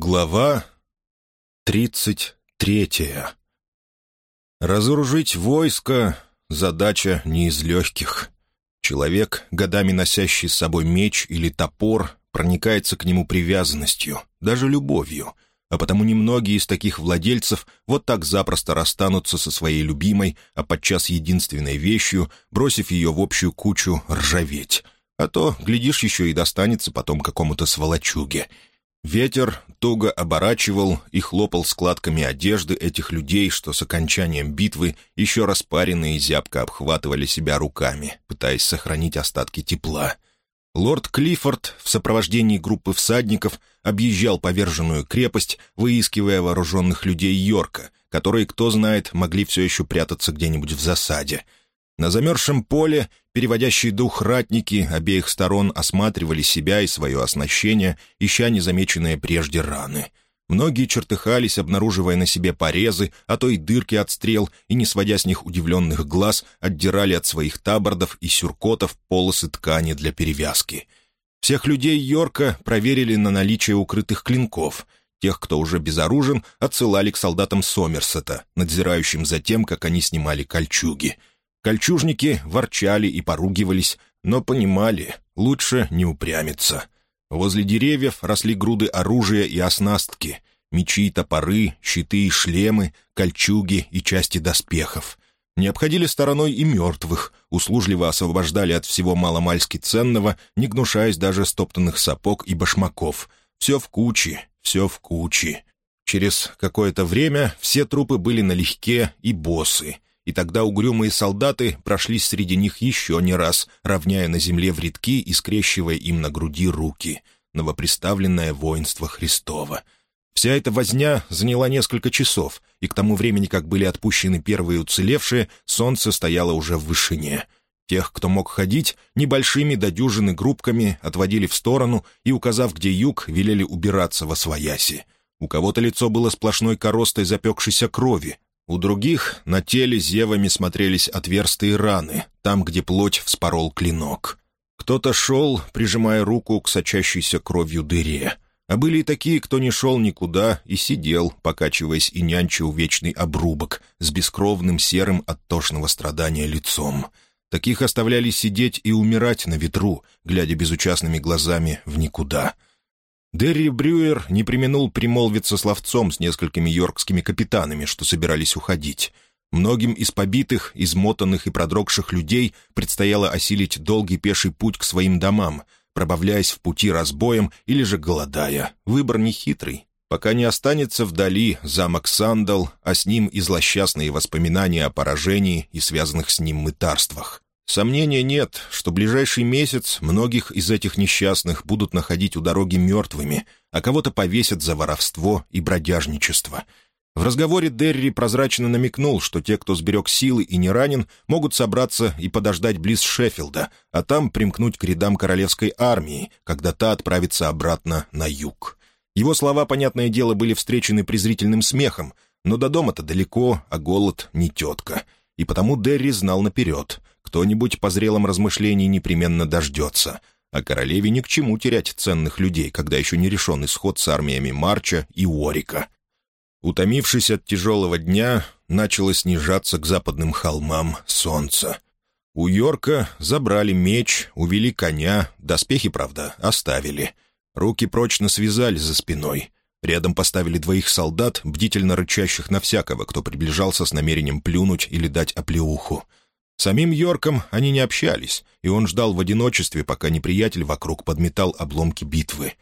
Глава тридцать третья. Разоружить войско — задача не из легких. Человек, годами носящий с собой меч или топор, проникается к нему привязанностью, даже любовью, а потому немногие из таких владельцев вот так запросто расстанутся со своей любимой, а подчас единственной вещью, бросив ее в общую кучу ржаветь. А то, глядишь, еще и достанется потом какому-то сволочуге — Ветер туго оборачивал и хлопал складками одежды этих людей, что с окончанием битвы еще распаренные и зябко обхватывали себя руками, пытаясь сохранить остатки тепла. Лорд Клиффорд в сопровождении группы всадников объезжал поверженную крепость, выискивая вооруженных людей Йорка, которые, кто знает, могли все еще прятаться где-нибудь в засаде — на замерзшем поле переводящие дух ратники обеих сторон осматривали себя и свое оснащение, ища незамеченные прежде раны. Многие чертыхались, обнаруживая на себе порезы, а то и дырки от стрел, и, не сводя с них удивленных глаз, отдирали от своих табордов и сюркотов полосы ткани для перевязки. Всех людей Йорка проверили на наличие укрытых клинков — Тех, кто уже безоружен, отсылали к солдатам Сомерсета, надзирающим за тем, как они снимали кольчуги. Кольчужники ворчали и поругивались, но понимали, лучше не упрямиться. Возле деревьев росли груды оружия и оснастки, мечи, топоры, щиты и шлемы, кольчуги и части доспехов. Не обходили стороной и мертвых, услужливо освобождали от всего маломальски ценного, не гнушаясь даже стоптанных сапог и башмаков. Все в куче, все в куче. Через какое-то время все трупы были налегке и босы — и тогда угрюмые солдаты прошлись среди них еще не раз, равняя на земле в рядки и скрещивая им на груди руки. Новоприставленное воинство Христова. Вся эта возня заняла несколько часов, и к тому времени, как были отпущены первые уцелевшие, солнце стояло уже в вышине. Тех, кто мог ходить, небольшими додюжины группками отводили в сторону и, указав, где юг, велели убираться во свояси. У кого-то лицо было сплошной коростой запекшейся крови, у других на теле зевами смотрелись отверстые раны, там, где плоть вспорол клинок. Кто-то шел, прижимая руку к сочащейся кровью дыре. А были и такие, кто не шел никуда и сидел, покачиваясь и нянчил вечный обрубок с бескровным серым от тошного страдания лицом. Таких оставляли сидеть и умирать на ветру, глядя безучастными глазами в никуда — Дерри Брюер не применул примолвиться словцом с несколькими йоркскими капитанами, что собирались уходить. Многим из побитых, измотанных и продрогших людей предстояло осилить долгий пеший путь к своим домам, пробавляясь в пути разбоем или же голодая. Выбор нехитрый. Пока не останется вдали замок Сандал, а с ним и злосчастные воспоминания о поражении и связанных с ним мытарствах. Сомнения нет, что ближайший месяц многих из этих несчастных будут находить у дороги мертвыми, а кого-то повесят за воровство и бродяжничество. В разговоре Дерри прозрачно намекнул, что те, кто сберег силы и не ранен, могут собраться и подождать близ Шеффилда, а там примкнуть к рядам королевской армии, когда та отправится обратно на юг. Его слова, понятное дело, были встречены презрительным смехом, но до дома-то далеко, а голод не тетка. И потому Дерри знал наперед — кто-нибудь по зрелом размышлении непременно дождется, а королеве ни к чему терять ценных людей, когда еще не решен исход с армиями Марча и Уорика. Утомившись от тяжелого дня, начало снижаться к западным холмам солнце. У Йорка забрали меч, увели коня, доспехи, правда, оставили. Руки прочно связали за спиной. Рядом поставили двоих солдат, бдительно рычащих на всякого, кто приближался с намерением плюнуть или дать оплеуху. Самим Йорком они не общались, и он ждал в одиночестве, пока неприятель вокруг подметал обломки битвы.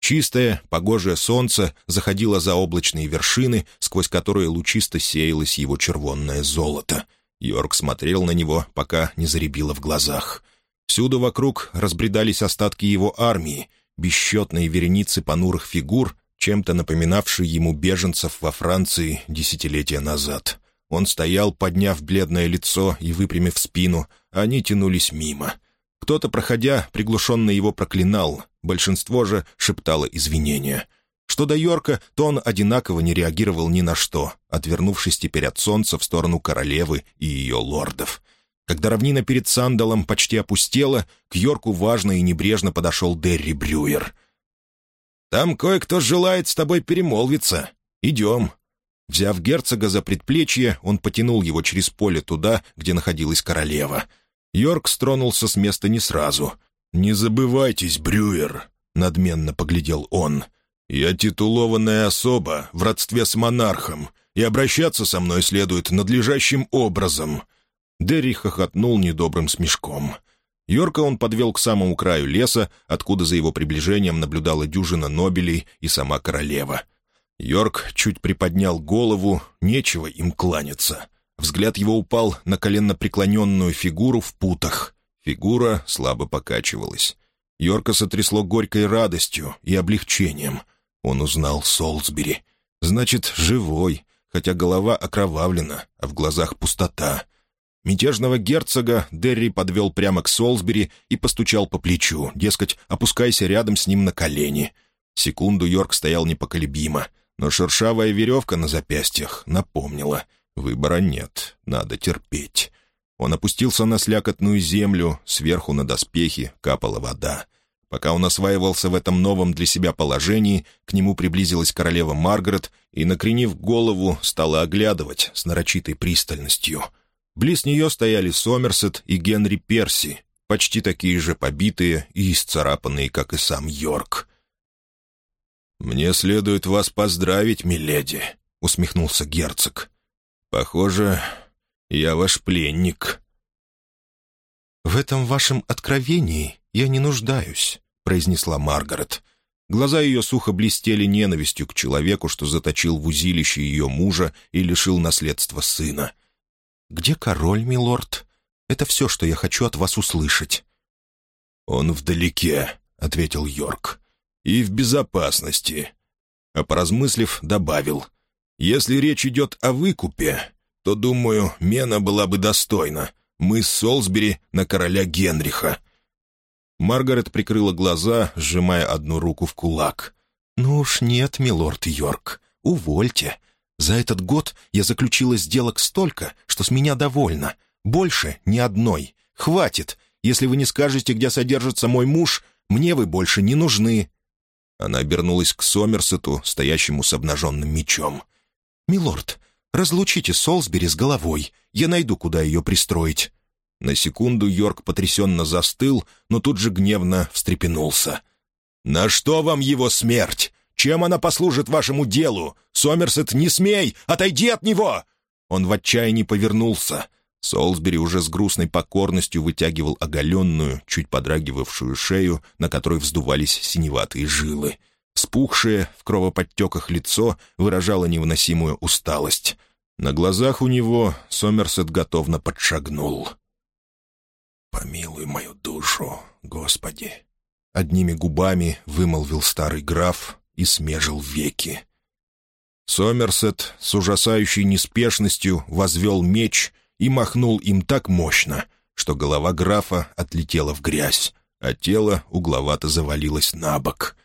Чистое, погожее солнце заходило за облачные вершины, сквозь которые лучисто сеялось его червонное золото. Йорк смотрел на него, пока не заребило в глазах. Всюду вокруг разбредались остатки его армии, бесчетные вереницы понурых фигур, чем-то напоминавшие ему беженцев во Франции десятилетия назад. Он стоял, подняв бледное лицо и выпрямив спину, они тянулись мимо. Кто-то, проходя, приглушенно его проклинал, большинство же шептало извинения. Что до Йорка, то он одинаково не реагировал ни на что, отвернувшись теперь от солнца в сторону королевы и ее лордов. Когда равнина перед Сандалом почти опустела, к Йорку важно и небрежно подошел Дерри Брюер — Там кое-кто желает с тобой перемолвиться. Идем». Взяв герцога за предплечье, он потянул его через поле туда, где находилась королева. Йорк стронулся с места не сразу. «Не забывайтесь, Брюер», — надменно поглядел он. «Я титулованная особа в родстве с монархом, и обращаться со мной следует надлежащим образом». Дерри хохотнул недобрым смешком. Йорка он подвел к самому краю леса, откуда за его приближением наблюдала дюжина нобелей и сама королева. Йорк чуть приподнял голову, нечего им кланяться. Взгляд его упал на коленно преклоненную фигуру в путах. Фигура слабо покачивалась. Йорка сотрясло горькой радостью и облегчением. Он узнал Солсбери. Значит, живой, хотя голова окровавлена, а в глазах пустота — Мятежного герцога Дерри подвел прямо к Солсбери и постучал по плечу, дескать, опускайся рядом с ним на колени. Секунду Йорк стоял непоколебимо, но шершавая веревка на запястьях напомнила. Выбора нет, надо терпеть. Он опустился на слякотную землю, сверху на доспехи капала вода. Пока он осваивался в этом новом для себя положении, к нему приблизилась королева Маргарет и, накренив голову, стала оглядывать с нарочитой пристальностью — Близ нее стояли Сомерсет и Генри Перси, почти такие же побитые и исцарапанные, как и сам Йорк. «Мне следует вас поздравить, миледи», — усмехнулся герцог. «Похоже, я ваш пленник». «В этом вашем откровении я не нуждаюсь», — произнесла Маргарет. Глаза ее сухо блестели ненавистью к человеку, что заточил в узилище ее мужа и лишил наследства сына — «Где король, милорд? Это все, что я хочу от вас услышать». «Он вдалеке», — ответил Йорк, — «и в безопасности». А поразмыслив, добавил, «Если речь идет о выкупе, то, думаю, мена была бы достойна. Мы с Солсбери на короля Генриха». Маргарет прикрыла глаза, сжимая одну руку в кулак. «Ну уж нет, милорд Йорк, увольте. За этот год я заключила сделок столько, что с меня довольно. Больше ни одной. Хватит. Если вы не скажете, где содержится мой муж, мне вы больше не нужны». Она обернулась к Сомерсету, стоящему с обнаженным мечом. «Милорд, разлучите Солсбери с головой. Я найду, куда ее пристроить». На секунду Йорк потрясенно застыл, но тут же гневно встрепенулся. «На что вам его смерть? Чем она послужит вашему делу? Сомерсет, не смей! Отойди от него!» Он в отчаянии повернулся. Солсбери уже с грустной покорностью вытягивал оголенную, чуть подрагивавшую шею, на которой вздувались синеватые жилы. Спухшее, в кровоподтеках лицо выражало невыносимую усталость. На глазах у него Сомерсет готовно подшагнул. «Помилуй мою душу, Господи!» Одними губами вымолвил старый граф, и смежил веки. Сомерсет с ужасающей неспешностью возвел меч и махнул им так мощно, что голова графа отлетела в грязь, а тело угловато завалилось на бок.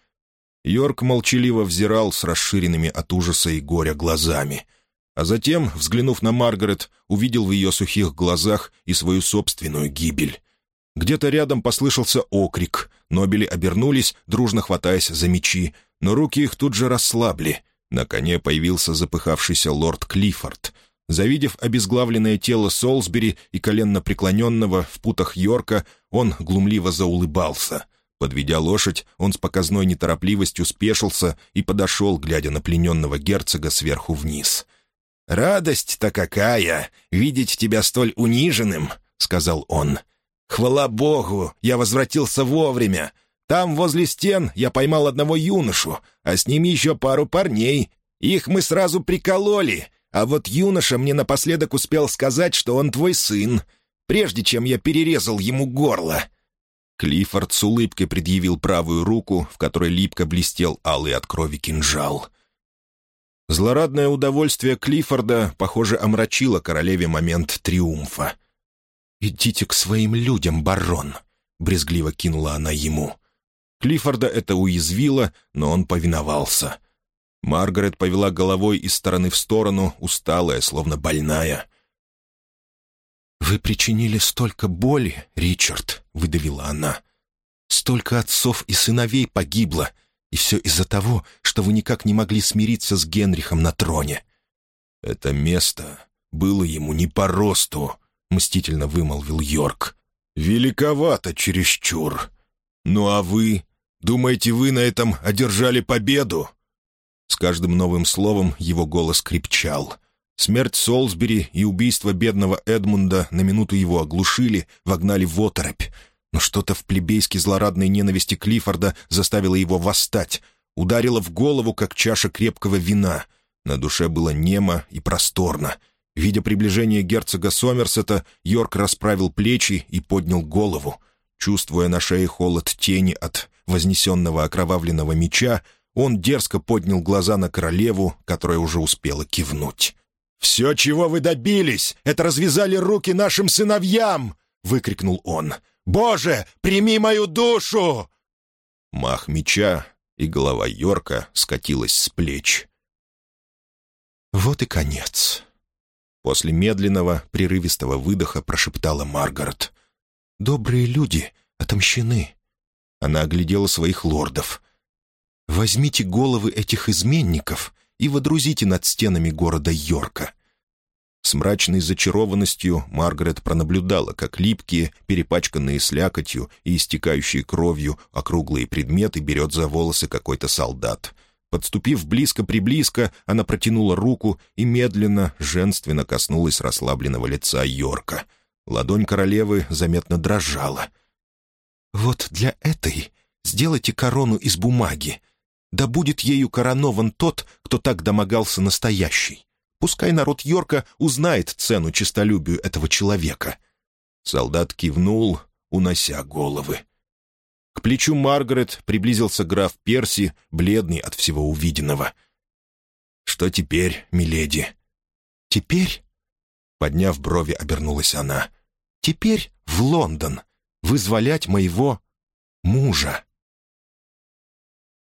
Йорк молчаливо взирал с расширенными от ужаса и горя глазами, а затем, взглянув на Маргарет, увидел в ее сухих глазах и свою собственную гибель. Где-то рядом послышался окрик, нобели обернулись, дружно хватаясь за мечи, но руки их тут же расслабли. На коне появился запыхавшийся лорд Клиффорд. Завидев обезглавленное тело Солсбери и коленно преклоненного в путах Йорка, он глумливо заулыбался. Подведя лошадь, он с показной неторопливостью спешился и подошел, глядя на плененного герцога сверху вниз. «Радость-то какая! Видеть тебя столь униженным!» — сказал он. «Хвала Богу, я возвратился вовремя. Там, возле стен, я поймал одного юношу, а с ним еще пару парней. Их мы сразу прикололи, а вот юноша мне напоследок успел сказать, что он твой сын, прежде чем я перерезал ему горло». Клиффорд с улыбкой предъявил правую руку, в которой липко блестел алый от крови кинжал. Злорадное удовольствие Клиффорда, похоже, омрачило королеве момент триумфа. «Идите к своим людям, барон», — брезгливо кинула она ему. Клиффорда это уязвило, но он повиновался. Маргарет повела головой из стороны в сторону, усталая, словно больная. «Вы причинили столько боли, Ричард», — выдавила она. «Столько отцов и сыновей погибло. И все из-за того, что вы никак не могли смириться с Генрихом на троне». «Это место было ему не по росту», — мстительно вымолвил Йорк. «Великовато чересчур. Ну а вы? Думаете, вы на этом одержали победу?» С каждым новым словом его голос крепчал. Смерть Солсбери и убийство бедного Эдмунда на минуту его оглушили, вогнали в оторопь. Но что-то в плебейски злорадной ненависти Клиффорда заставило его восстать, ударило в голову, как чаша крепкого вина. На душе было немо и просторно. Видя приближение герцога Сомерсета, Йорк расправил плечи и поднял голову. Чувствуя на шее холод тени от вознесенного окровавленного меча, он дерзко поднял глаза на королеву, которая уже успела кивнуть. «Все, чего вы добились, это развязали руки нашим сыновьям!» — выкрикнул он. «Боже, прими мою душу!» Мах меча, и голова Йорка скатилась с плеч. «Вот и конец», После медленного, прерывистого выдоха прошептала Маргарет. «Добрые люди отомщены». Она оглядела своих лордов. «Возьмите головы этих изменников и водрузите над стенами города Йорка». С мрачной зачарованностью Маргарет пронаблюдала, как липкие, перепачканные слякотью и истекающие кровью округлые предметы берет за волосы какой-то солдат — Подступив близко-приблизко, она протянула руку и медленно, женственно коснулась расслабленного лица Йорка. Ладонь королевы заметно дрожала. «Вот для этой сделайте корону из бумаги. Да будет ею коронован тот, кто так домогался настоящий. Пускай народ Йорка узнает цену честолюбию этого человека». Солдат кивнул, унося головы. К плечу Маргарет приблизился граф Перси, бледный от всего увиденного. «Что теперь, миледи?» «Теперь?» Подняв брови, обернулась она. «Теперь в Лондон вызволять моего мужа».